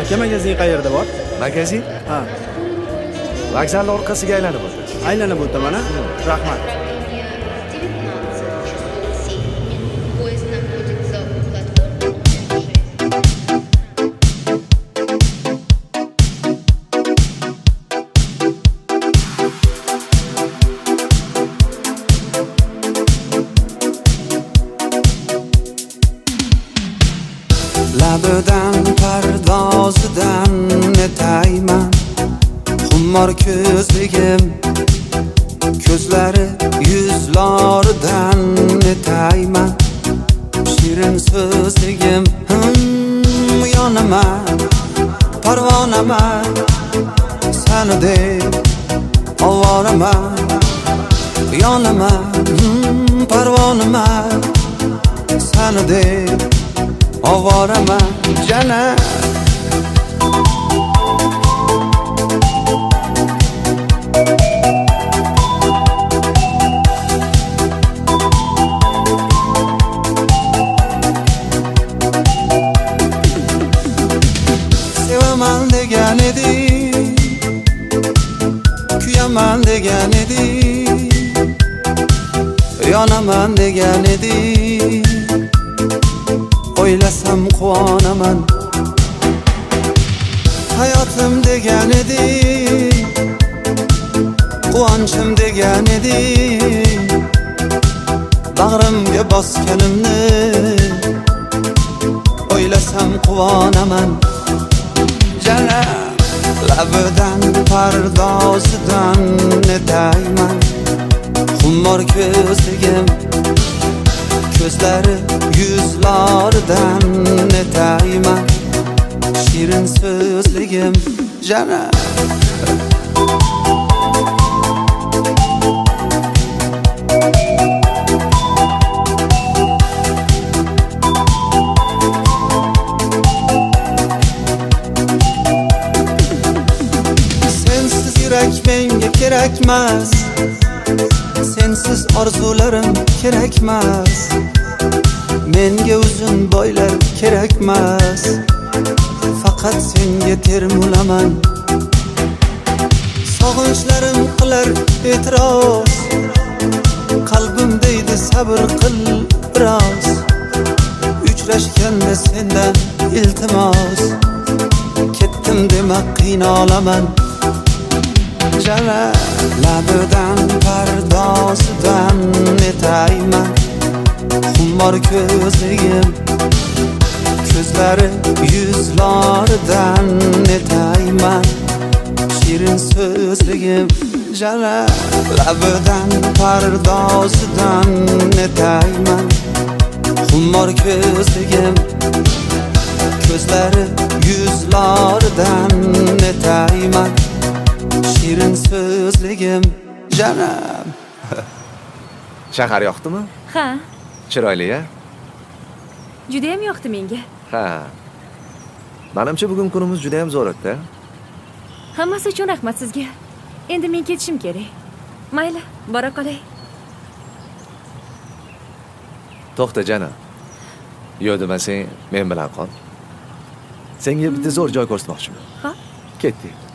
aka magazin qayerda bor? Magazin? Ha. Vokzalni orqasiga aylanib o'tasiz aylanib o'taman a rahmat labidan pardozidan netayman. Xumor ko'zligim ko'zlari yuzlaridan netayman. Shirin so'zligim hmm, yonaman parvonaman sani deb ovoraman yonaman hmm, parvonaman sani deb آواره من جنه من دگن ندی کویا من دگن ندی یانم من دگن ندی o'ylasam quvonaman hayotim degan eding quvonchim degan eding bag'rimga bosganimni o'ylasam quvonaman jana labidan pardozidan netayman. Xumor ko'zligim ko'zlari yuzlaridan netayman shirin so'zligim jana sensiz yurak menga kerakmas sensiz orzularim kerakmas. Menga uzun boylar kerakmas. Faqat senga termulaman. Sog'inchlarim qilar e'tiroz. Qalbim deydi sabr qil biroz. Uchrashganda sendan iltimos. Ketdim dema qiynalaman jala labidan pardozidan netayman xumor ko'zligim ko'zlari yuzlaridan netayman shirin so'zligim jala labidan pardozidan netayman xumor ko'zligim ko'zlari yuzlaridan so'zligim janam shahar yoqdimi? Ha. Chiroyli a judayam yoqdi menga. Ha. Manimcha bugun kunimiz juda ham zo'r o'tdi hammasi uchun rahmat sizga. Endi men ketishim kerak. Mayli bora qolay. To'xta jana. Yo'q demasang men bilan qol. Senga bitta zo'r joy ko'rsatmoqchiman. Ha? Ketdik